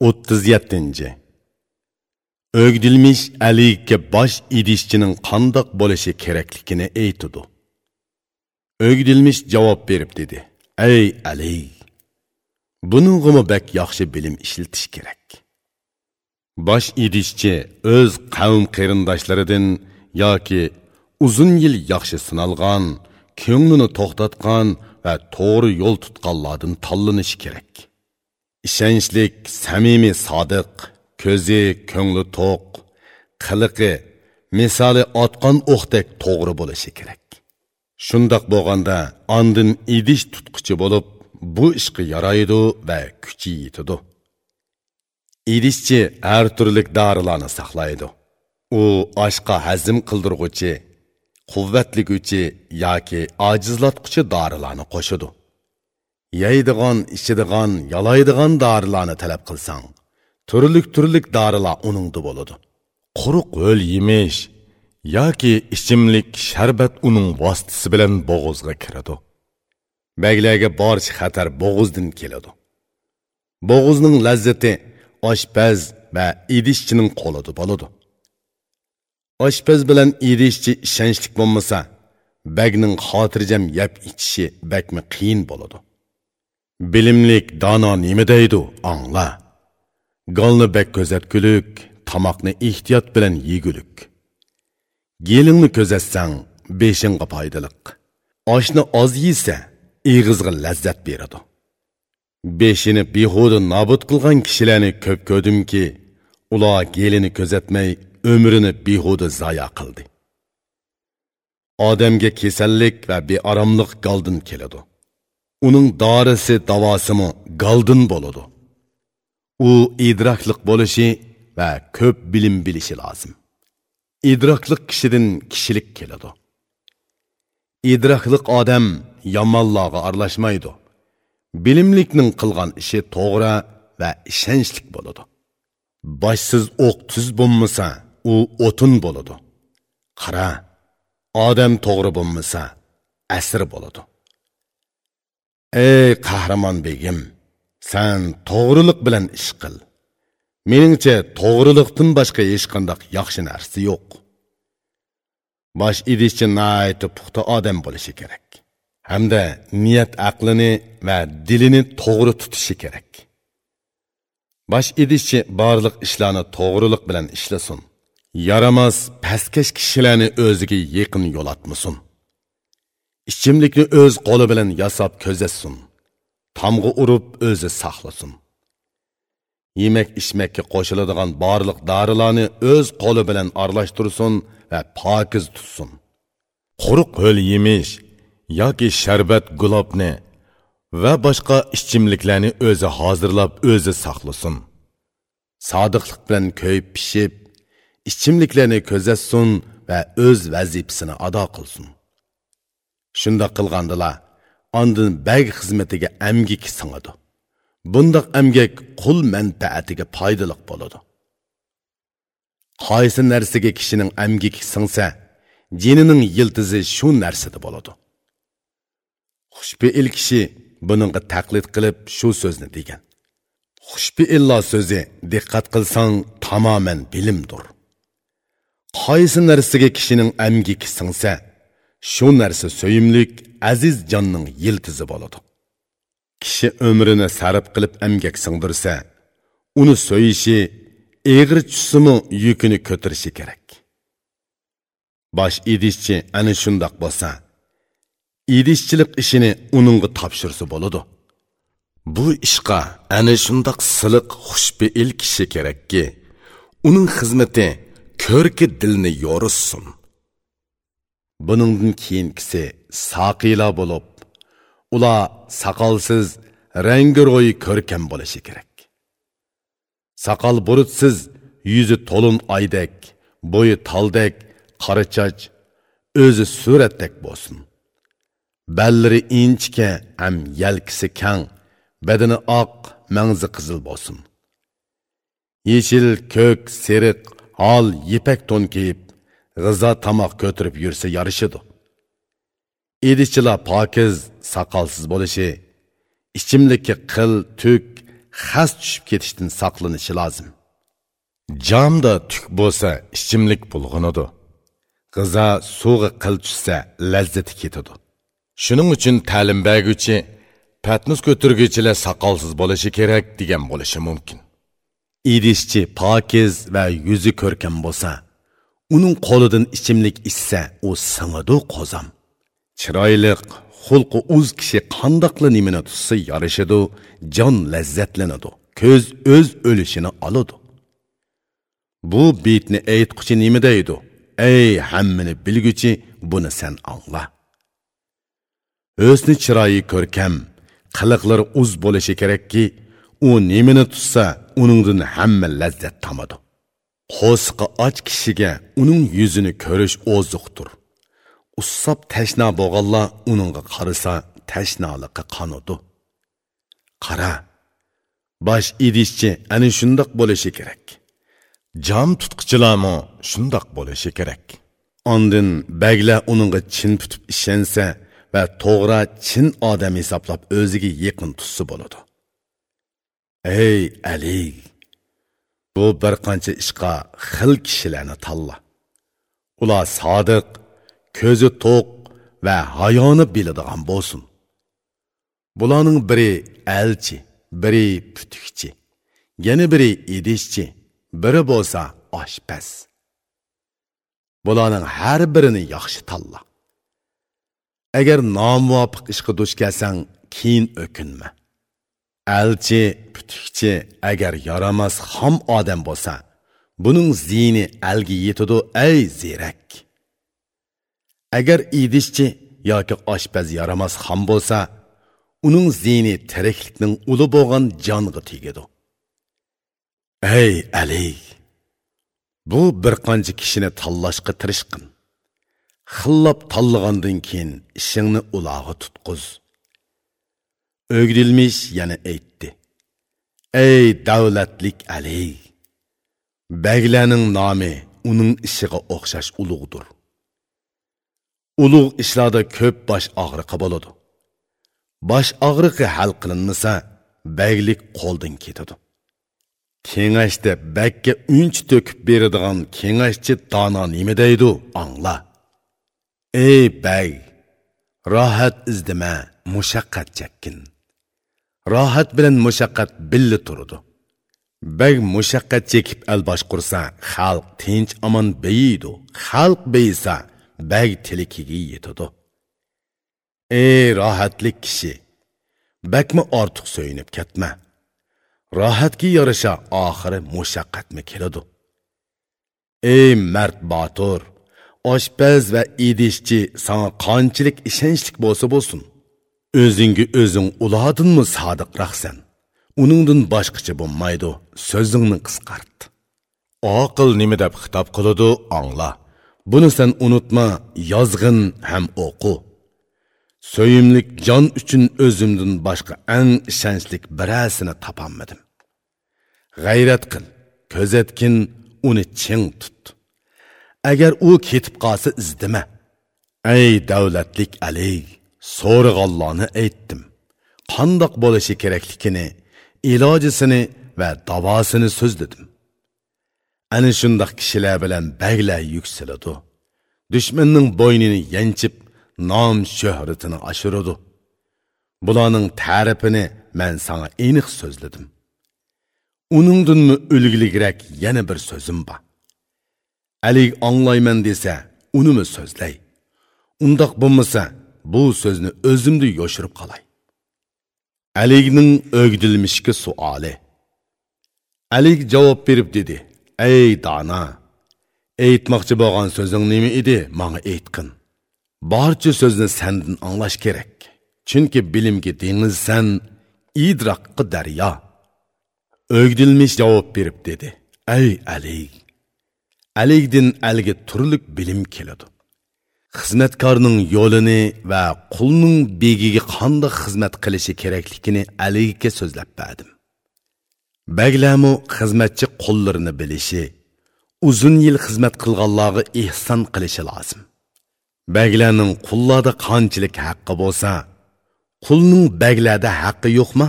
37. Ögdilmiş Aliga bosh idishchining qandoq bo'lishi kerakligini aytdi. Ögdilmiş javob berib dedi: "Ey Ali, buning'imi bak yaxshi bilim ishlatish kerak. Bosh idishchi o'z qavm qarindoshlaridan yoki uzun yil yaxshi sinalgan, ko'nglini to'xtatgan va to'g'ri yo'l tutganlardan tanlanishi kerak." Ishonchlik samimiy sodiq ko'zi ko'ngli to'q qiliqi misoli otqon o'qdek to'g'ri bo'lishi kerak. Shundoq bo'lganda ondin idish tutquchi bo'lib bu ishga yaraydi va kuchi yetidi idishchi har turli dorilarni saqlaydi. U oshqa hazm qildirg'uchi quvvatliguchi yoki ojizlatquchi dorilarni qo'shidi yeydigan ichadigan yalaydigan dorilarni talab qilsang turlik turlik dorilar uningda bo'ladi. Quruq o'l yemish yoki ichimlik sharbat uning vositasi bilan bo'g'izga kiradi. Baglarga borish xatar bo'g'izdan keladi. Bo'g'izning lazzati oshpaz va idishchining qo'lida bo'ladi. Oshpaz bilan idishchi ishonchlik bo'lmasa bagning xotirjam yab ichishi bakmi qiyin bo'ladi. Bilimlik dono nima deydi angla golni bak ko'zatgulik tomoqni ehtiyot bilan yegulik gelingni ko'zatsang beshingga foydaliq. Oshni oz yesa ig'izga lazzat beradi. Beshini behuda nobud qilgan kishilarni ko'p ko'rdimki ular gelini ko'zatmay umrini behuda zoya qildi. Odamga kasallik va beoromlik goldin keladi. Uning dorisi davosimi galdin bo'ladi u idrokliq bo'lishi va ko'p bilim bilishi lozim. Idrokliq kishidan kishilik keladi. Idrokliq odam yomonlarga aralashmaydi. Bilimlikning qilgan ishi to'g'ri va ishonchlik bo'ladi. Boshsiz o'q tuz bo'lmasa u o'tin bo'ladi. Qara odam to'g'ri bo'lmasa asir bo'ladi. Ey qahramon begim san to'g'riliq bilan ish qil. Meningcha to'g'riliqdan boshqa hech qanday yaxshi narsa yo'q. Bosh idishchi nayti puxta odam bo'lishi kerak. Hamda niyat aqlini va dilini to'g'ri tutishi kerak. Bosh idishchi borliq ishlarni to'g'riliq bilan ishlasin. Yaramas pastkash kishilarni o'ziga yaqin yo'latmasin. Ichimlikni o'z qo'li bilan yasab ko'zatsin. Tomg'i urib o'zi saqlasin. Yemak ichmakka qo'shiladigan barliq dorilarni o'z qo'li bilan aralashtirsin va pokiz tutsin. Quruq ho'l yemish yoki sharbat gulobni va boshqa ichimliklarni o'zi hozirlab o'zi saqlasin. Sodiqlik bilan ko'yib pishib ichimliklarni ko'zatsin va o'z vazifasini ado qilsin. Shundoq qilgandilar. Ondin bag xizmatiga amgik singadi. Bundoq amgak qul manfaatiga foydaliq bo'ladi. Qaysi narsaga kishining amgik singsa jinining yiltizi shu narsada bo'ladi. Xushbeil kishi buningga taqlid qilib shu so'zni degan. Xushbeillo so'zi diqqat qilsang tamoman bilimdir. Qaysi narsaga kishining amgik singsa shu narsa so'yimlik aziz jonning yiltizi bo'ladi. Kishi umrini sarf qilib amgak singdirsa uni so'yishi egri tushsimi yukini ko'tarishi kerak. Bosh idishchi ana shundoq bo'lsa idishchilik ishini uningga topshirsa bo'ladi. Bu ishqa ana shundoq siliq xushbeil kishi kerakki uning xizmati ko'rki dilni yo'rissin. Buningdan keyingisi saqiylar bo'lib ular saqolsiz rangi ro'yi ko'rkam bo'lishi kerak. Saqol burutsiz yuzi to'lin oydek bo'yi taldek, qora choch o'zi suratdek bo'lsin. Ballari inchka ham yalkisi kang badani oq mangzi qizil bo'lsin. Yeshil ko'k seriq hol yipak to'n kiyib g'izo tomoq ko'tirib yursa yarishidi idishchilar pokiz soqolsiz bo'lishi ichimlikka qil tuk xas tushib ketishdan saqlanishi lozim jamda tuk bo'lsa ichimlik bulg'unadi g'izo suvga qil tushsa lazzati ketadi shuning uchun ta'lim berguvchi patnus ko'targuvchilar soqolsiz bo'lishi kerak degan bo'lishi mumkin. İdishchi pokiz va yuzi ko'rkam bo'lsa uning qo'lidan ichimlik ichsa u singadi qo'zam chiroyliq xulqi o'z kishi qandoqli nimani tutsa yarishadi jon lazzatlanadi ko'z o'z o'lishini oladi. Bu betni aytquchi nima deydi? Ey hammani bilguchi buni sen angla o'sni chiroyi ko'rkam qiliqlari uz bo'lishi kerakki u nimani tutsa uningdan hamma lazzat tomadi. Qo'sqi och kishiga uning yuzini ko'rish oziqdir ussab tashna bo'lganlar uningga qarasa tashnoliqi qanudi qara bosh idishchi ana shundoq bo'lishi kerak. Jam tutqichilarmi shundoq bo'lishi kerak. Ondin baglar uningga chin tutib ishonsa va to'g'ri chin odam hisoblab o'ziga yaqin tutsa bo'ladi. Ey ali! Bu bir qancha ishqa xil kishilarni tanla. Ular sodiq ko'zi to'q va hayoni biladigan bo'lsin. Bularning biri elchi biri putukchi yana biri idishchi biri bo'lsa oshpaz. Bularning har birini yaxshi tanla. Agar nomuvofiq ishga duch kelsang keyin o'kinma. Elchi putukchi agar yaramas xom odam bo'lsa buning ziyni alga yetudu ey zerak agar idishchi yoki oshpaz yaramas xom bo'lsa uning ziyni tiriklikning uli bo'lgan jonga tegadi. Ey ali bu bir qancha kishini tanlashga tirishqin. Xillab tanlagandan keyin ishingni ulog'i tutquz. O'gdilmish yana aytdi ey davlatlik ali baglarning nomi uning ishiga o'xshash ulug'dir ulug' ishlarda ko'p bosh og'riqi bo'ladi bosh og'riqi hal qilinmasa baglik qo'ldan ketadi kengashda bakka unch to'kib beradigan kengashchi dono nima deydi angla ey bag rohat izdima mushaqqat chekkin rohat bilan mushaqqat billa turadi bag mushaqqat chekib al boshqursa xalq tinch omon beyiydi xalq beyisa bag tilikiga yetadi ey rohatlik kishi bakmi ortiq so'yinib ketma rohatga yarasha oxiri mushaqqatmi keladi ey mard botur oshpaz va idishchi sana qanchalik ishonchlik bo'lsa bo'lsin o'zingga o'zing ulardinmi sodiqroqsan uningdan boshqacha bo'lmaydi so'zingni qisqart oqil nima deb xitob qiladi angla. Buni sen unutma yozg'in ham o'qu. So'yimlik jon uchun o'zimdan boshqa eng ishonchlik birasini topolmadim g'ayrat qil ko'zatgin uni ching tut. Agar u ketib qolsa izdima. Ey davlatlik ali so'rag'anlarni aytdim. Qandoq bo'lishi kerakligini ilojisini va davosini so'zladim. Ana shundoq kishilar bilan baglar yuksaladi. Dushmanning bo'ynini yanchib nom shuhratini oshiradi. Bularning ta'rifini man sanga aniq so'zladim. Uningdinmi o'lgiligirak yana bir so'zim bor. Alik anglayman desa unimi so'zlay. Undoq bo'lmasa bu so'zni o'zimda yoshirib qolay. Alikning o'gdilmishki suoli. Alik javob berib dedi ey dona aytmoqchi bo'lgan so'zing nima edi? Manga aytqin barcha so'zni sandan anglash kerak. Chunki bilimga dengizsan idroqqa daryo. O'gdilmish javob berib dedi ey alik alikdin alga turlik bilim keladi. Xizmatkorning yo'lini va qulning begiga qanday xizmat qilishi kerakligini aliga so'zlab berdim. Baglamu xizmatchi qo'llarini bilishi uzun yil xizmat qilganlarga ehson qilishi lozim. Baglarning qullarda qanchalik haqqi bo'lsa qulning baglarda haqqi yo'qmi?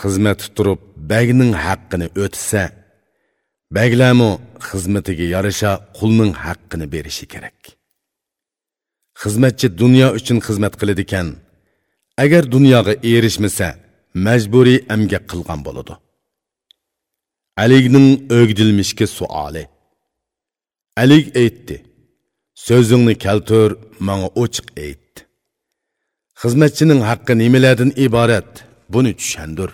Xizmat turib bagning haqqini o'tsa baglamu xizmatiga yarasha qulning haqqini berishi kerak. Xizmatchi dunyo uchun xizmat qiladi ekan agar dunyoga erishmasa majburiy amgak qilgan bo'ladi. Aligning o'gdilmishki suoli. Alik aytdi so'zingni kaltur manga ochiq ayt. Xizmatchining haqqi nimalardan iborat buni tushandir.